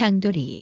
장돌이.